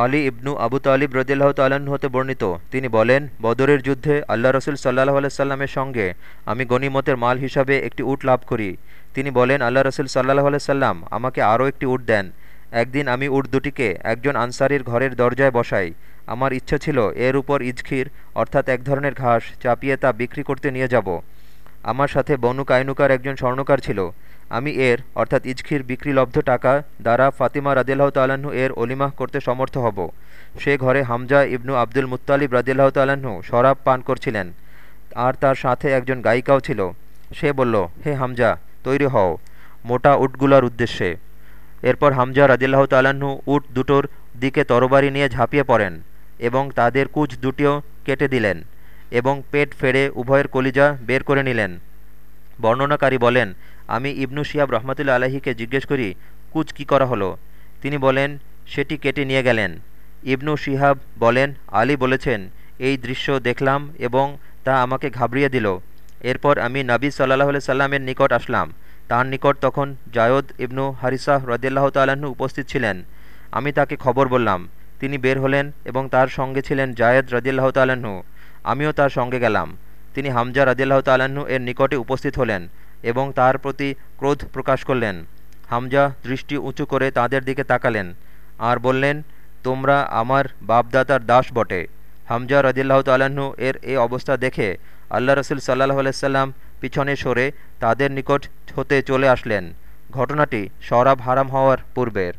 আলী ইবনু আবু তালিব রদিল্লাহ তাল্লাহ্ন হতে বর্ণিত। তিনি বলেন, বদরের যুদ্ধে আল্লাহ রসুল সাল্লাহ আলাইসাল্লামের সঙ্গে আমি গনিমতের মাল হিসাবে একটি উট লাভ করি। তিনি বলেন, আল্লাহ রসুল সাল্লাহ আলাইসাল্লাম আমাকে আরও একটি উট দেন। একদিন আমি উট দুটিকে একজন আনসারির ঘরের দরজায় বসাই। আমার ইচ্ছা ছিল এর উপর ইজখির, অর্থাৎ এক ধরনের ঘাস, চাপিয়ে তা বিক্রি করতে নিয়ে যাব। আমার সাথে বনু কাইনুকার একজন স্বর্ণকার ছিল। আমি এর, অর্থাৎ ইজখির বিক্রিলব্ধ টাকা দ্বারা ফাতিমা রাদিল্লাহ তাল্লাহ্ন এর অলিমাহ করতে সমর্থ হব। সে ঘরে হামজা ইবনু আব্দুল মুত্তালিব রাদিল্লাহ তাল্লাহ্ন শরাব পান করছিলেন। আর তার সাথে একজন গায়িকাও ছিল। সে বলল, হে হামজা, তৈরি হও। মোটা উটগুলার উদ্দেশ্যে। এরপর হামজা রাদিল্লাহ তাল্লাহ্ন উট দুটোর দিকে তরবারি নিয়ে ঝাঁপিয়ে পড়েন এবং তাদের কুচ দুটিও কেটে দিলেন এবং পেট ফেড়ে উভয়ের কলিজা বের করে নিলেন। বর্ণনাকারী বলেন আমি ইবনু শিয়াব রহমতুল্লা আলাহিকে জিজ্ঞেস করি, কুচ কি করা হলো? তিনি বলেন, সেটি কেটে নিয়ে গেলেন। ইবনু শিহাব বলেন, আলী বলেছেন, এই দৃশ্য দেখলাম এবং তা আমাকে ঘাবড়িয়ে দিল। এরপর আমি নাবী সাল্লাহ সাল্লামের নিকট আসলাম। তার নিকট তখন জায়দ ইবনু হারিসাহ রদিল্লাহ তাল্লাহ্ন উপস্থিত ছিলেন। আমি তাকে খবর বললাম। তিনি বের হলেন এবং তার সঙ্গে ছিলেন জায়দ রদিল্লাহ তাল্লাহ্ন আমিও তার সঙ্গে গেলাম। তিনি হামজা রদিল্লাহ তাল্লাহ্ন এর নিকটে উপস্থিত হলেন। এবং তার প্রতি ক্রোধ প্রকাশ করলেন। হামজা দৃষ্টি উঁচু করে তাদের দিকে তাকালেন আর বললেন, তোমরা আমার বাপদাতার দাস বটে। হামজা রদিল্লাহ তাল্লাহ্ন এর এই অবস্থা দেখে আল্লাহ রসুল সাল্লাহ আলাইসাল্লাম পিছনে সরে তাদের নিকট হতে চলে আসলেন। ঘটনাটি সরাব হারাম হওয়ার পূর্বের।